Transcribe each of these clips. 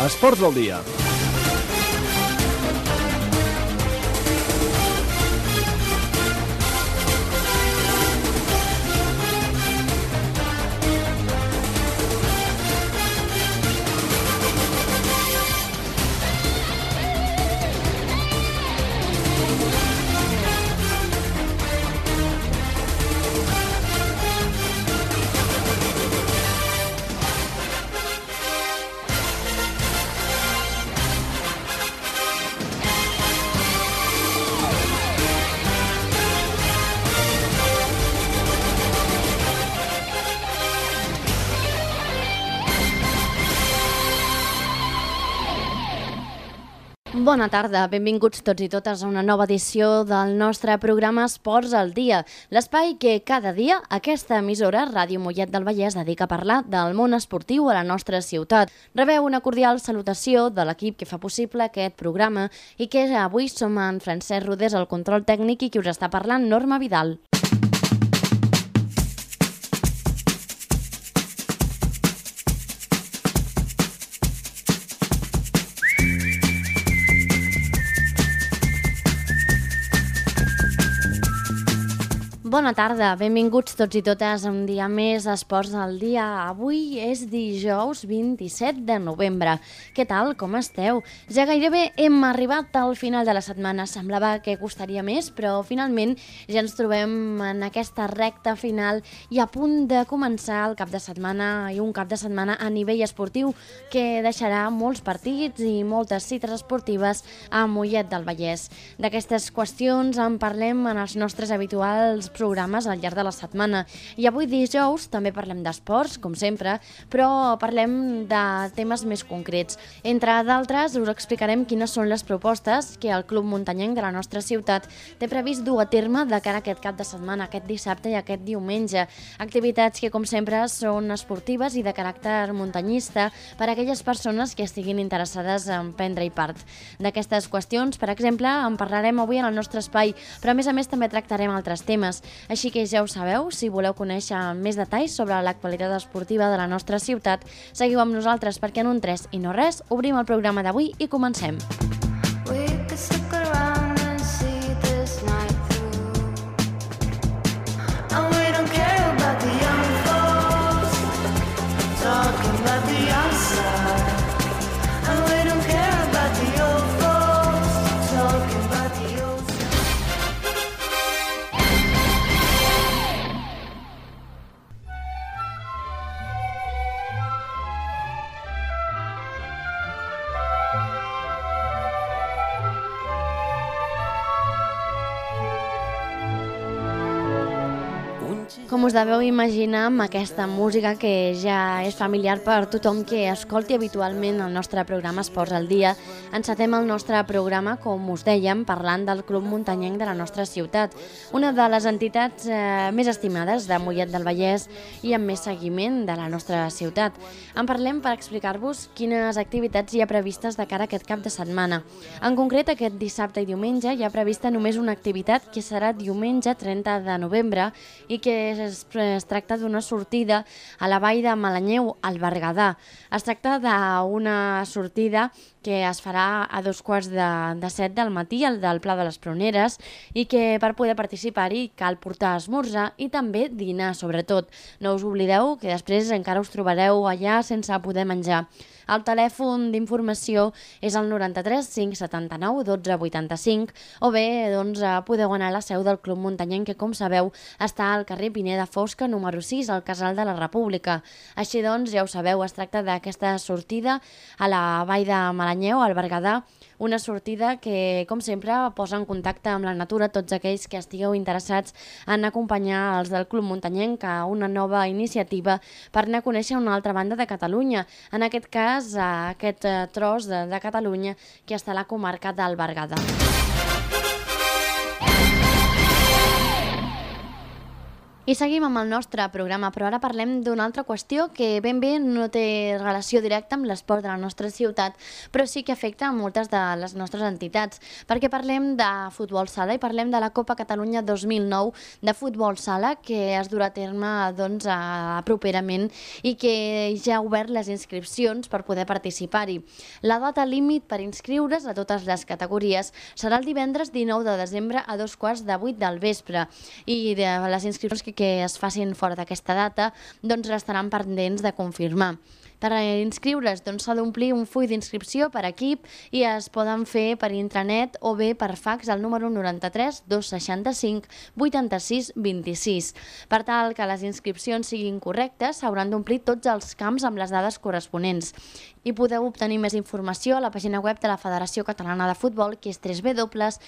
Esports del dia. Bona tarda, benvinguts tots i totes a una nova edició del nostre programa Esports al Dia, l'espai que cada dia aquesta emissora, Ràdio Mollet del Vallès, dedica a parlar del món esportiu a la nostra ciutat. Rebeu una cordial salutació de l'equip que fa possible aquest programa i que avui som en Francesc Rodés, el control tècnic, i qui us està parlant, Norma Vidal. Bona tarda, benvinguts tots i totes a un dia més a Esports del Dia. Avui és dijous 27 de novembre. Què tal, com esteu? Ja gairebé hem arribat al final de la setmana. Semblava que costaria més, però finalment ja ens trobem en aquesta recta final i a punt de començar el cap de setmana i un cap de setmana a nivell esportiu que deixarà molts partits i moltes cites esportives a Mollet del Vallès. D'aquestes qüestions en parlem en els nostres habituals programes al llarg de la setmana. I avui dijous també parlem d'esports, com sempre, però parlem de temes més concrets. Entre d'altres, us explicarem quines són les propostes que el Club Muntanyenc de la nostra ciutat té previst dur a terme de cara a aquest cap de setmana, aquest dissabte i aquest diumenge. Activitats que, com sempre, són esportives i de caràcter muntanyista per a aquelles persones que estiguin interessades en prendre-hi part. D'aquestes qüestions, per exemple, en parlarem avui en el nostre espai, però a més a més també tractarem altres temes. Així que ja ho sabeu, si voleu conèixer més detalls sobre l'actualitat esportiva de la nostra ciutat, seguiu amb nosaltres perquè en un 3 i no res obrim el programa d'avui i comencem. We Com us deveu imaginar, amb aquesta música que ja és familiar per tothom que escolti habitualment el nostre programa Esports al Dia, encetem el nostre programa, com us dèiem, parlant del Club Muntanyenc de la nostra ciutat, una de les entitats eh, més estimades de Mollet del Vallès i amb més seguiment de la nostra ciutat. En parlem per explicar-vos quines activitats hi ha previstes de cara a aquest cap de setmana. En concret, aquest dissabte i diumenge hi ha prevista només una activitat que serà diumenge 30 de novembre i que es, es tracta d'una sortida a la vall de Malanyeu, al Berguedà. Es tracta d'una sortida que es farà a dos quarts de, de set del matí al del Pla de les Proneres i que per poder participar-hi cal portar esmorzar i també dinar, sobretot. No us oblideu que després encara us trobareu allà sense poder menjar. El telèfon d'informació és el 93 579 12 85 o bé doncs, eh, podeu anar a la seu del Club Muntanyenc que com sabeu està al carrer Pineda Fosca número 6 al Casal de la República. Així doncs, ja ho sabeu, es tracta d'aquesta sortida a la vall de Malanyeu, al Berguedà, una sortida que, com sempre, posa en contacte amb la natura tots aquells que estigueu interessats en acompanyar els del Club Muntanyenc a una nova iniciativa per anar a conèixer una altra banda de Catalunya. En aquest cas, aquest eh, tros de, de Catalunya que està a la comarca del Berguedà. I seguim amb el nostre programa, però ara parlem d'una altra qüestió que ben bé no té relació directa amb l'esport de la nostra ciutat, però sí que afecta a moltes de les nostres entitats, perquè parlem de futbol sala i parlem de la Copa Catalunya 2009 de futbol sala que es durà a terme doncs, a, properament i que ja ha obert les inscripcions per poder participar-hi. La data límit per inscriure's a totes les categories serà el divendres 19 de desembre a dos quarts de vuit del vespre i de les inscripcions que que es facin fora d'aquesta data doncs restaran pendents de confirmar. Per inscriure's doncs, s'ha d'omplir un full d'inscripció per equip i es poden fer per intranet o bé per fax al número 93 265 86 26. Per tal que les inscripcions siguin correctes, s'hauran d'omplir tots els camps amb les dades corresponents. I podeu obtenir més informació a la pàgina web de la Federació Catalana de Futbol, que és www.fcf.cat.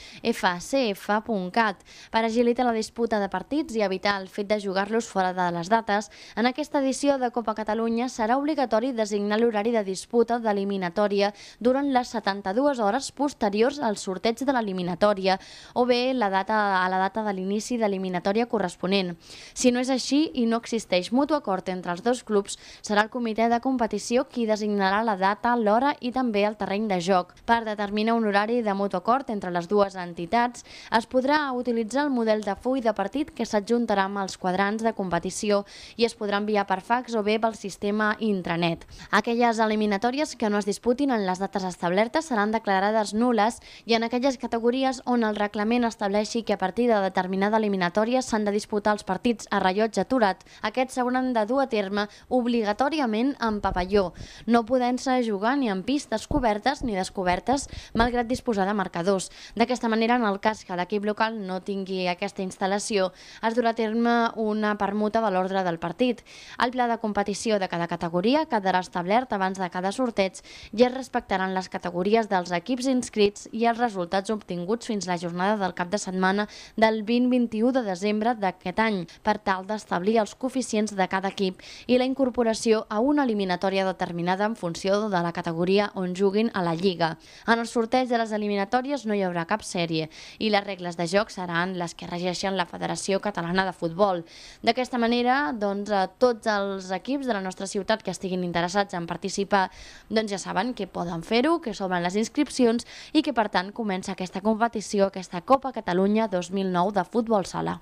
Per agilitar la disputa de partits i evitar el fet de jugar-los fora de les dates, en aquesta edició de Copa Catalunya serà obligatori obligatori designar l'horari de disputa d'eliminatòria durant les 72 hores posteriors al sorteig de l'eliminatòria o bé la data, a la data de l'inici de l'eliminatòria corresponent. Si no és així i no existeix mutu acord entre els dos clubs, serà el comitè de competició qui designarà la data, l'hora i també el terreny de joc. Per determinar un horari de mutu acord entre les dues entitats, es podrà utilitzar el model de full de partit que s'adjuntarà amb els quadrants de competició i es podrà enviar per fax o bé pel sistema intranet net. Aquelles eliminatòries que no es disputin en les dates establertes seran declarades nules i en aquelles categories on el reglament estableixi que a partir de determinada eliminatòria s'han de disputar els partits a rellotge aturat, aquests s'hauran de dur a terme obligatòriament en papalló, no podent-se jugar ni en pistes cobertes ni descobertes, malgrat disposar de marcadors. D'aquesta manera, en el cas que l'equip local no tingui aquesta instal·lació, es durà a terme una permuta de l'ordre del partit. El pla de competició de cada categoria quedarà establert abans de cada sorteig i es respectaran les categories dels equips inscrits i els resultats obtinguts fins la jornada del cap de setmana del 20-21 de desembre d'aquest any, per tal d'establir els coeficients de cada equip i la incorporació a una eliminatòria determinada en funció de la categoria on juguin a la Lliga. En el sorteig de les eliminatòries no hi haurà cap sèrie i les regles de joc seran les que regeixen la Federació Catalana de Futbol. D'aquesta manera, doncs, tots els equips de la nostra ciutat que estiguin interessats en participar doncs ja saben que poden fer-ho, que s'obren les inscripcions i que per tant comença aquesta competició, aquesta Copa Catalunya 2009 de futbol sala.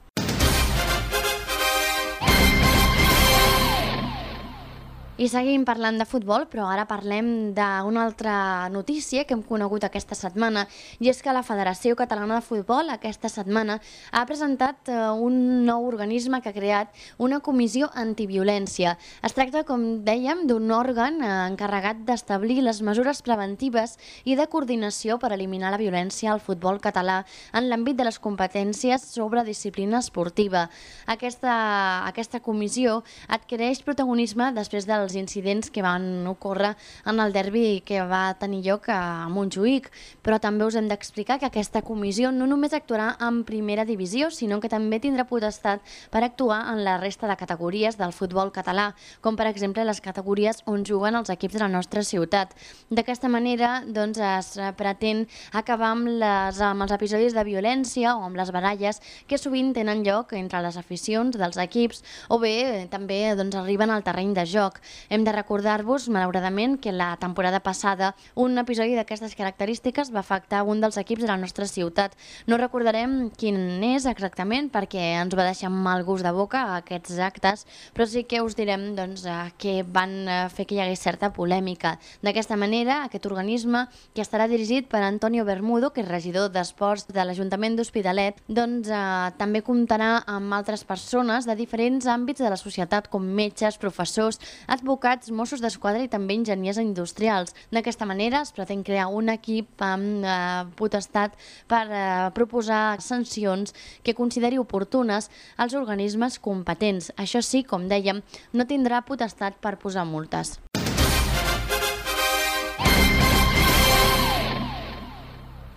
I seguim parlant de futbol, però ara parlem d'una altra notícia que hem conegut aquesta setmana, i és que la Federació Catalana de Futbol aquesta setmana ha presentat eh, un nou organisme que ha creat una comissió antiviolència. Es tracta, com dèiem, d'un òrgan eh, encarregat d'establir les mesures preventives i de coordinació per eliminar la violència al futbol català en l'àmbit de les competències sobre disciplina esportiva. Aquesta, aquesta comissió adquireix protagonisme després dels els incidents que van ocórrer en el derbi que va tenir lloc a Montjuïc, però també us hem d'explicar que aquesta comissió no només actuarà en primera divisió, sinó que també tindrà potestat per actuar en la resta de categories del futbol català, com per exemple les categories on juguen els equips de la nostra ciutat. D'aquesta manera doncs, es pretén acabar amb, les, amb els episodis de violència o amb les baralles que sovint tenen lloc entre les aficions dels equips o bé també doncs, arriben al terreny de joc. Hem de recordar-vos, malauradament, que la temporada passada un episodi d'aquestes característiques va afectar un dels equips de la nostra ciutat. No recordarem quin és exactament perquè ens va deixar mal gust de boca aquests actes, però sí que us direm doncs, eh, que van eh, fer que hi hagués certa polèmica. D'aquesta manera, aquest organisme, que estarà dirigit per Antonio Bermudo, que és regidor d'Esports de l'Ajuntament d'Hospitalet, doncs, eh, també comptarà amb altres persones de diferents àmbits de la societat, com metges, professors, advocats, advocats, Mossos d'Esquadra i també enginyers industrials. D'aquesta manera es pretén crear un equip amb eh, potestat per eh, proposar sancions que consideri oportunes als organismes competents. Això sí, com dèiem, no tindrà potestat per posar multes.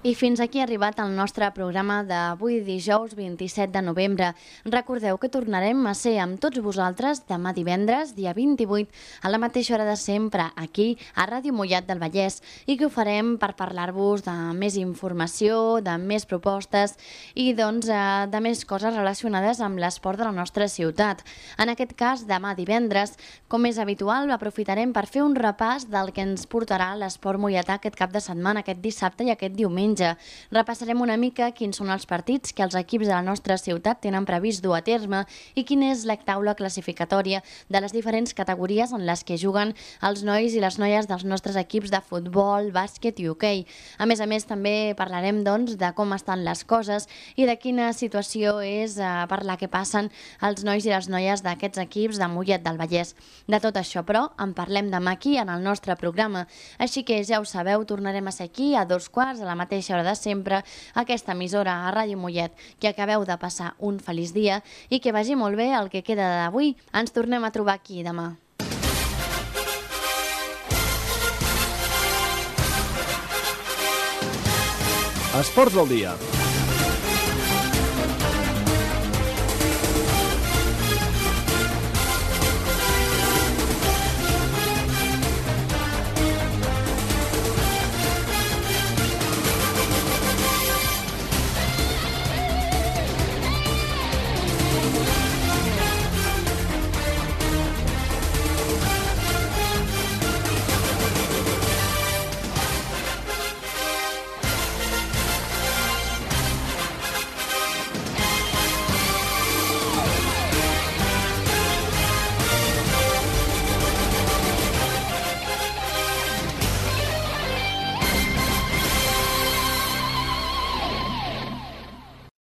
I fins aquí ha arribat el nostre programa d'avui dijous 27 de novembre. Recordeu que tornarem a ser amb tots vosaltres demà divendres, dia 28, a la mateixa hora de sempre, aquí a Ràdio Mollat del Vallès, i que ho farem per parlar-vos de més informació, de més propostes i doncs eh, de més coses relacionades amb l'esport de la nostra ciutat. En aquest cas, demà divendres, com és habitual, aprofitarem per fer un repàs del que ens portarà l'esport molletà aquest cap de setmana, aquest dissabte i aquest diumenge diumenge. Repassarem una mica quins són els partits que els equips de la nostra ciutat tenen previst dur a terme i quina és la taula classificatòria de les diferents categories en les que juguen els nois i les noies dels nostres equips de futbol, bàsquet i hoquei. A més a més, també parlarem doncs, de com estan les coses i de quina situació és eh, per la que passen els nois i les noies d'aquests equips de Mollet del Vallès. De tot això, però, en parlem demà aquí en el nostre programa. Així que ja ho sabeu, tornarem a ser aquí a dos quarts a la mateixa mateixa hora de sempre, aquesta emissora a Ràdio Mollet, que acabeu de passar un feliç dia i que vagi molt bé el que queda d'avui. Ens tornem a trobar aquí demà. Esports del dia.